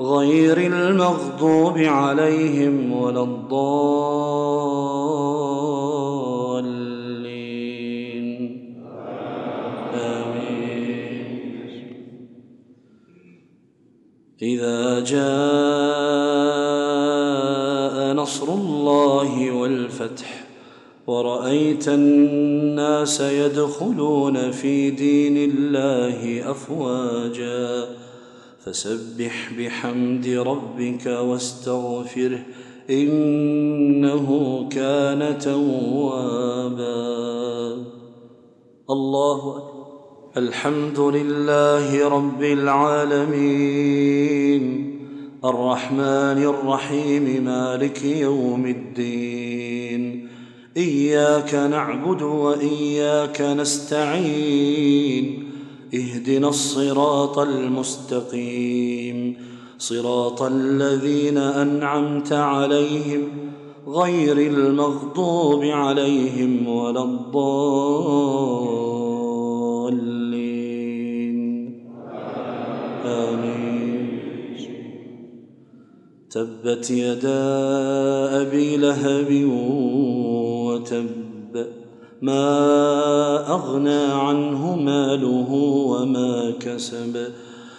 غير المغضوب عليهم ولا الضالين. آمين. إذا جاء نصر الله والفتح ورأيت الناس يدخلون في دين الله افواجا فسبح بحمد ربك واستغفره إنه كان توابا. الله أكبر. الحمد لله رب العالمين. الرحمن الرحيم مالك يوم الدين. إياك نعبد وإياك نستعين. اهدنا الصراط المستقيم. صراط الذين أنعمت عليهم غير المغضوب عليهم ولا الضالين. آمين. تبت يدا أبي لهب وتب ما أغنى عنه ماله وما كسب.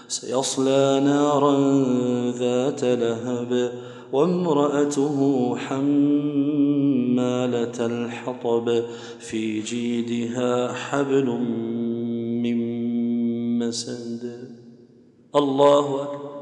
سيصلى نارا ذات لهب وامرأته حمالة الحطب. في جيدها حبل من مسد. الله أكبر.